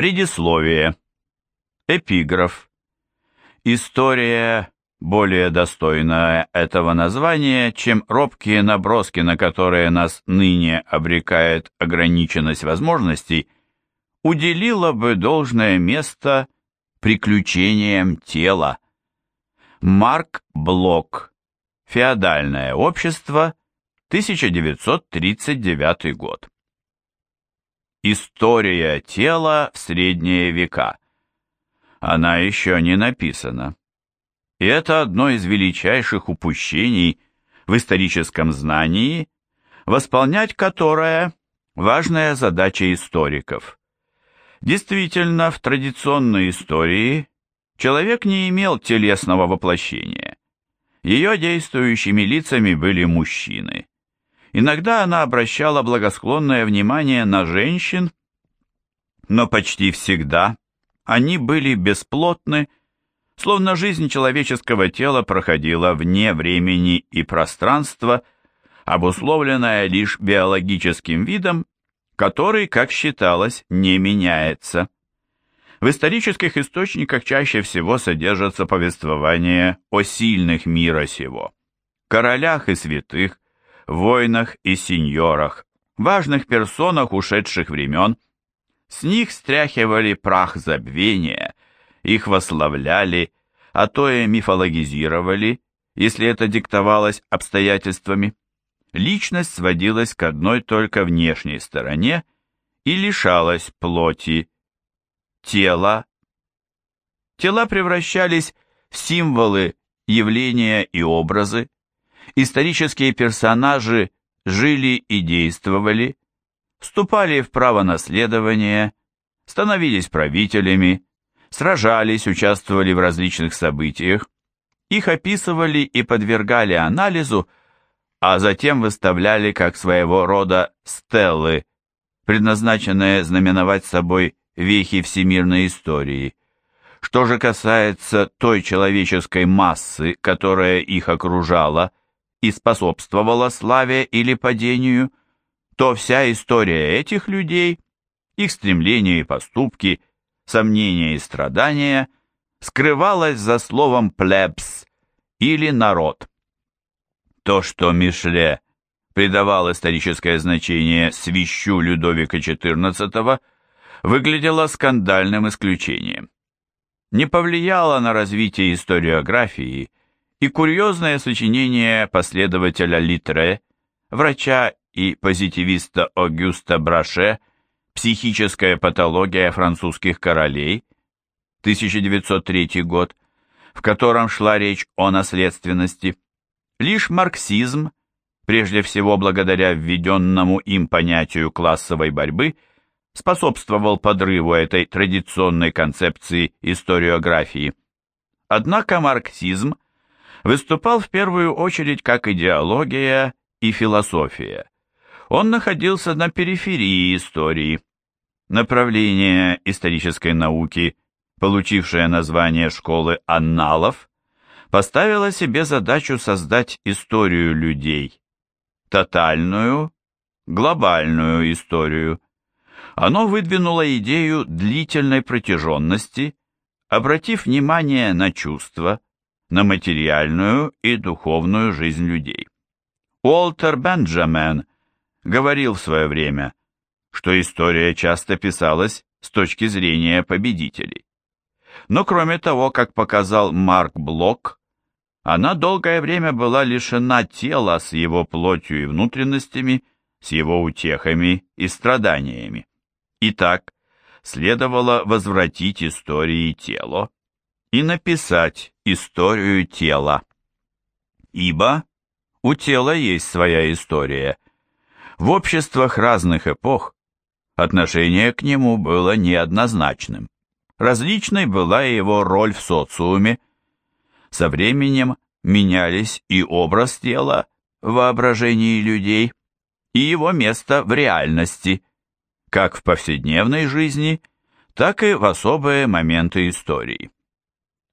Предисловие. Эпиграф. История более достойная этого названия, чем робкие наброски, на которые нас ныне обрекает ограниченность возможностей, уделила бы должное место приключениям тела. Марк Блок. Феодальное общество. 1939 год. История тела в средние века. Она еще не написана. И это одно из величайших упущений в историческом знании, восполнять которое – важная задача историков. Действительно, в традиционной истории человек не имел телесного воплощения. Ее действующими лицами были мужчины. Иногда она обращала благосклонное внимание на женщин, но почти всегда они были бесплотны словно жизнь человеческого тела проходила вне времени и пространства, обусловленная лишь биологическим видом, который, как считалось, не меняется. В исторических источниках чаще всего содержатся повествования о сильных мира сего, королях и святых, воинах и сеньорах, важных персонах ушедших времен. С них стряхивали прах забвения – их восславляли, а то и мифологизировали, если это диктовалось обстоятельствами. Личность сводилась к одной только внешней стороне и лишалась плоти, тела. Тела превращались в символы, явления и образы. Исторические персонажи жили и действовали, вступали в право наследования, становились правителями, сражались, участвовали в различных событиях, их описывали и подвергали анализу, а затем выставляли как своего рода стеллы, предназначенные знаменовать собой вехи всемирной истории. Что же касается той человеческой массы, которая их окружала и способствовала славе или падению, то вся история этих людей, их стремления и поступки – сомнения и страдания скрывалось за словом «плебс» или «народ». То, что Мишле придавал историческое значение свищу Людовика XIV, выглядело скандальным исключением. Не повлияло на развитие историографии и курьезное сочинение последователя Литре, врача и позитивиста Огюста Браше «Психическая патология французских королей», 1903 год, в котором шла речь о наследственности. Лишь марксизм, прежде всего благодаря введенному им понятию классовой борьбы, способствовал подрыву этой традиционной концепции историографии. Однако марксизм выступал в первую очередь как идеология и философия он находился на периферии истории. Направление исторической науки, получившее название школы анналов, поставило себе задачу создать историю людей, тотальную, глобальную историю. Оно выдвинуло идею длительной протяженности, обратив внимание на чувства, на материальную и духовную жизнь людей. Уолтер Бенджамен говорил в свое время, что история часто писалась с точки зрения победителей. Но кроме того, как показал Марк Блок, она долгое время была лишена тела с его плотью и внутренностями, с его утехами и страданиями. Итак, следовало возвратить истории тело и написать историю тела. Ибо у тела есть своя история – в обществах разных эпох отношение к нему было неоднозначным. Различной была его роль в социуме. Со временем менялись и образ тела в воображении людей, и его место в реальности, как в повседневной жизни, так и в особые моменты истории.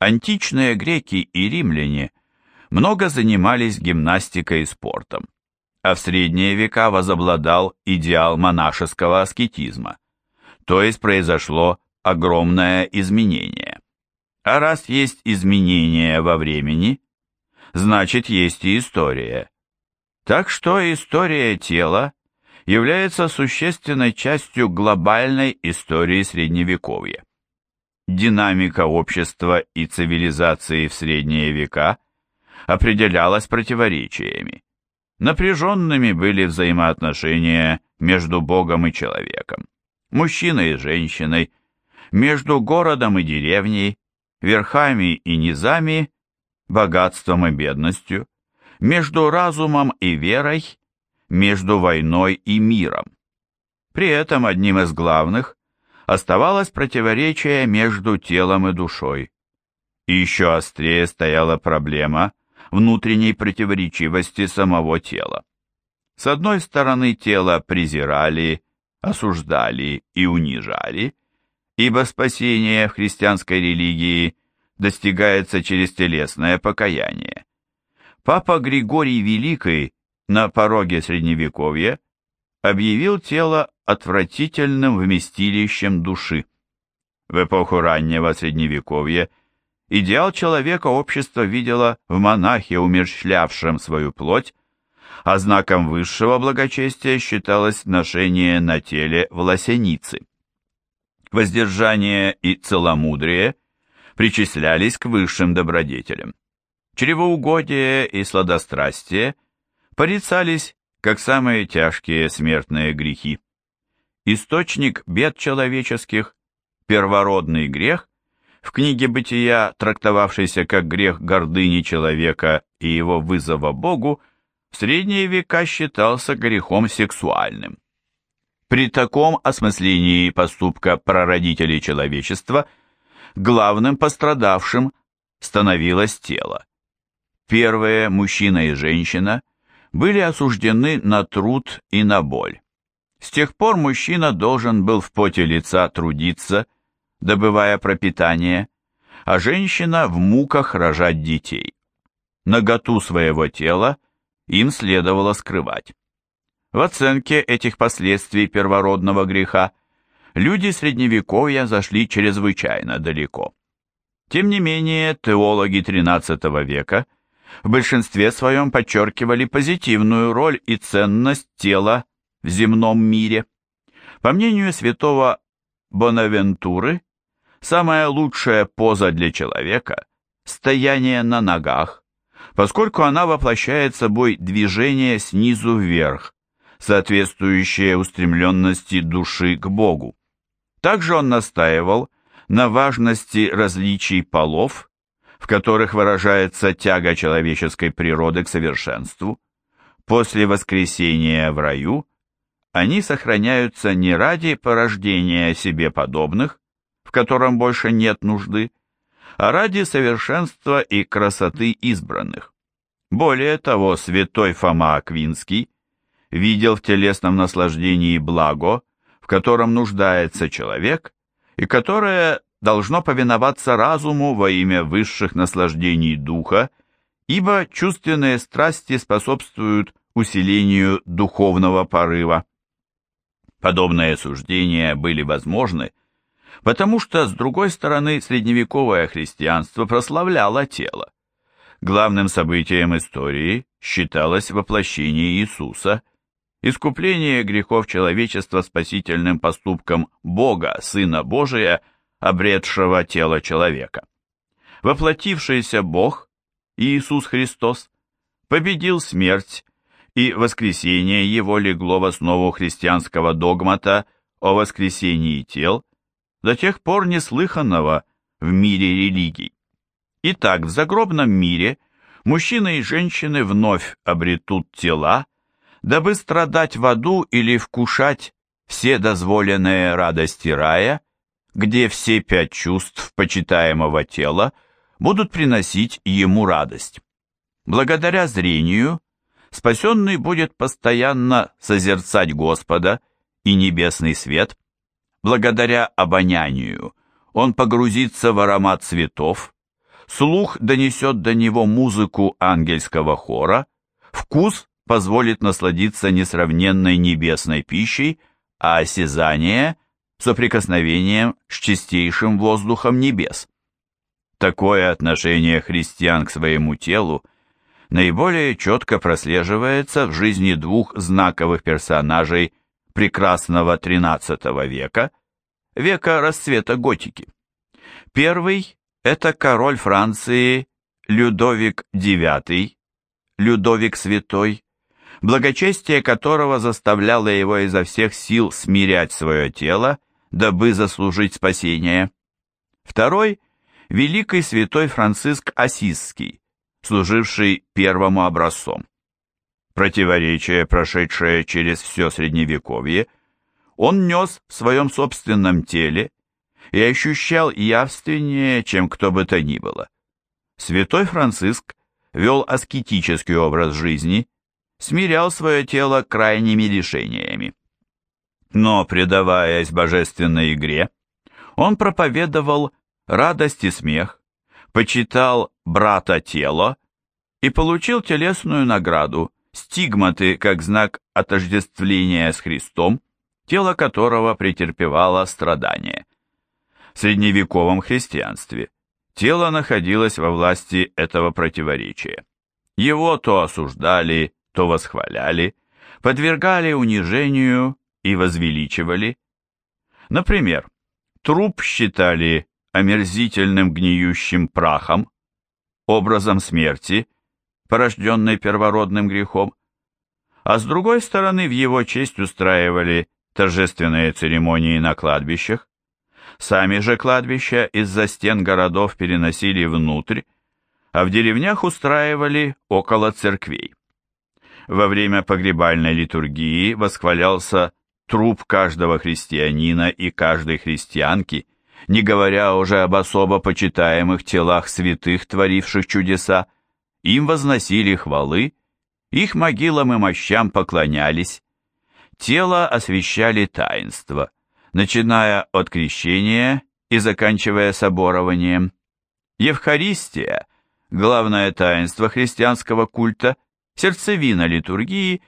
Античные греки и римляне много занимались гимнастикой и спортом а в средние века возобладал идеал монашеского аскетизма, то есть произошло огромное изменение. А раз есть изменение во времени, значит есть и история. Так что история тела является существенной частью глобальной истории Средневековья. Динамика общества и цивилизации в средние века определялась противоречиями. Напряженными были взаимоотношения между Богом и человеком, мужчиной и женщиной, между городом и деревней, верхами и низами, богатством и бедностью, между разумом и верой, между войной и миром. При этом одним из главных оставалось противоречие между телом и душой. И еще острее стояла проблема внутренней противоречивости самого тела. С одной стороны, тело презирали, осуждали и унижали, ибо спасение в христианской религии достигается через телесное покаяние. Папа Григорий Великий на пороге Средневековья объявил тело отвратительным вместилищем души. В эпоху раннего Средневековья идеал человека общество видело в монахе, умерщвлявшем свою плоть, а знаком высшего благочестия считалось ношение на теле волосеницы. Воздержание и целомудрие причислялись к высшим добродетелям. Чревоугодие и сладострастие порицались как самые тяжкие смертные грехи. Источник бед человеческих, первородный грех, в книге «Бытия», трактовавшийся как грех гордыни человека и его вызова Богу, в средние века считался грехом сексуальным. При таком осмыслении поступка прародителей человечества главным пострадавшим становилось тело. Первые, мужчина и женщина, были осуждены на труд и на боль. С тех пор мужчина должен был в поте лица трудиться, добывая пропитание, а женщина в муках рожать детей. Наготу своего тела им следовало скрывать. В оценке этих последствий первородного греха люди Средневековья зашли чрезвычайно далеко. Тем не менее, теологи XIII века в большинстве своем подчеркивали позитивную роль и ценность тела в земном мире. По мнению святого Бонавентуры, самая лучшая поза для человека – стояние на ногах, поскольку она воплощает собой движение снизу вверх, соответствующее устремленности души к Богу. Также он настаивал на важности различий полов, в которых выражается тяга человеческой природы к совершенству. После воскресения в раю они сохраняются не ради порождения себе подобных, в котором больше нет нужды, а ради совершенства и красоты избранных. Более того, святой Фома Аквинский видел в телесном наслаждении благо, в котором нуждается человек, и которое должно повиноваться разуму во имя высших наслаждений духа, ибо чувственные страсти способствуют усилению духовного порыва. Подобные суждения были возможны, потому что, с другой стороны, средневековое христианство прославляло тело. Главным событием истории считалось воплощение Иисуса искупление грехов человечества спасительным поступком Бога, Сына Божия, обретшего тело человека. Воплотившийся Бог, Иисус Христос, победил смерть, и воскресение его легло в основу христианского догмата о воскресении тел, до тех пор неслыханного в мире религий. Итак, в загробном мире мужчины и женщины вновь обретут тела, дабы страдать в аду или вкушать все дозволенные радости рая, где все пять чувств почитаемого тела будут приносить ему радость. Благодаря зрению спасенный будет постоянно созерцать Господа и небесный свет, благодаря обонянию он погрузится в аромат цветов, слух донесет до него музыку ангельского хора, вкус позволит насладиться несравненной небесной пищей, а осязание соприкосновением с чистейшим воздухом небес. Такое отношение христиан к своему телу наиболее четко прослеживается в жизни двух знаковых персонажей прекрасного XIII века, века расцвета готики. Первый – это король Франции Людовик IX, Людовик Святой, благочестие которого заставляло его изо всех сил смирять свое тело, дабы заслужить спасение. Второй – великий святой Франциск Осисский, служивший первому образцом. Противоречие, прошедшее через все Средневековье, он нес в своем собственном теле и ощущал явственнее, чем кто бы то ни было. Святой Франциск вел аскетический образ жизни, смирял свое тело крайними лишениями. Но, предаваясь божественной игре, он проповедовал радость и смех, почитал брата тело и получил телесную награду, стигматы как знак отождествления с Христом, тело которого претерпевало страдания. В средневековом христианстве тело находилось во власти этого противоречия. Его то осуждали, то восхваляли, подвергали унижению и возвеличивали. Например, труп считали омерзительным гниющим прахом, образом смерти, порожденной первородным грехом, а с другой стороны в его честь устраивали торжественные церемонии на кладбищах. Сами же кладбища из-за стен городов переносили внутрь, а в деревнях устраивали около церквей. Во время погребальной литургии восхвалялся труп каждого христианина и каждой христианки, не говоря уже об особо почитаемых телах святых, творивших чудеса, им возносили хвалы, их могилам и мощам поклонялись, тело освящали таинство, начиная от крещения и заканчивая соборованием. Евхаристия, главное таинство христианского культа, сердцевина литургии,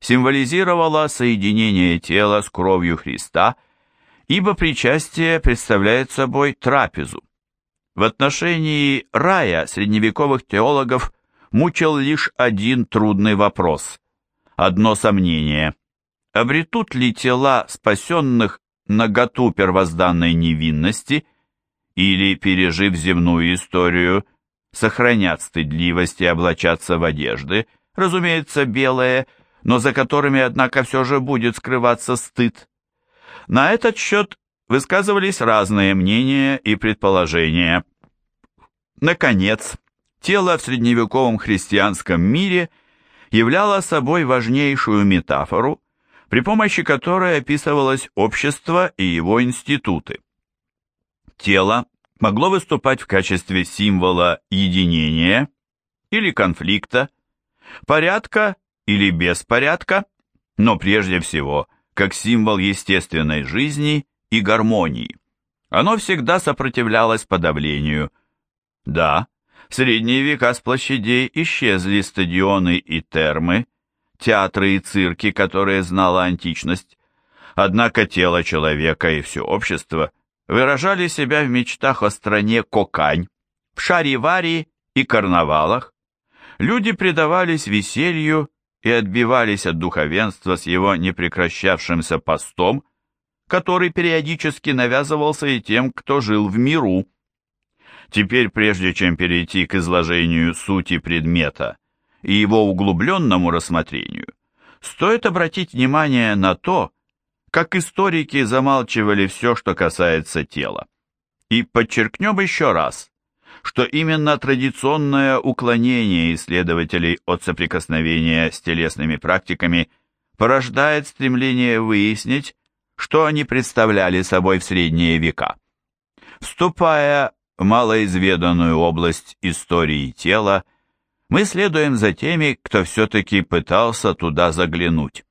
символизировала соединение тела с кровью Христа, ибо причастие представляет собой трапезу. В отношении рая средневековых теологов мучил лишь один трудный вопрос, одно сомнение. Обретут ли тела спасенных наготу первозданной невинности или, пережив земную историю, сохранят стыдливость и облачаться в одежды, разумеется, белые, но за которыми, однако, все же будет скрываться стыд. На этот счет высказывались разные мнения и предположения. Наконец, тело в средневековом христианском мире являло собой важнейшую метафору, при помощи которой описывалось общество и его институты. Тело могло выступать в качестве символа единения или конфликта, порядка или беспорядка, но прежде всего как символ естественной жизни и гармонии. Оно всегда сопротивлялось подавлению. Да, в средние века с площадей исчезли стадионы и термы, театры и цирки, которые знала античность. Однако тело человека и все общество выражали себя в мечтах о стране Кокань, в шаривари и карнавалах. Люди предавались веселью и отбивались от духовенства с его непрекращавшимся постом, который периодически навязывался и тем, кто жил в миру. Теперь, прежде чем перейти к изложению сути предмета и его углубленному рассмотрению, стоит обратить внимание на то, как историки замалчивали все, что касается тела. И подчеркнем еще раз, что именно традиционное уклонение исследователей от соприкосновения с телесными практиками порождает стремление выяснить, что они представляли собой в средние века. Вступая в малоизведанную область истории тела, мы следуем за теми, кто все-таки пытался туда заглянуть.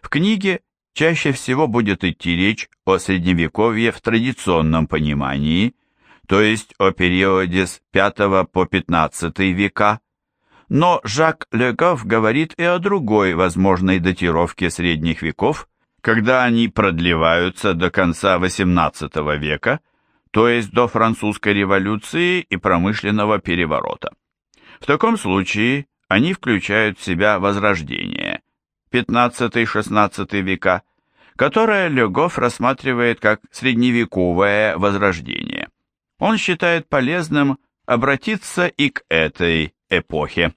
В книге чаще всего будет идти речь о средневековье в традиционном понимании, то есть о периоде с V по XV века, но Жак Легов говорит и о другой возможной датировке средних веков, когда они продлеваются до конца XVIII века, то есть до французской революции и промышленного переворота. В таком случае они включают в себя Возрождение, XV-XVI века, которое Легов рассматривает как средневековое Возрождение. Он считает полезным обратиться и к этой эпохе.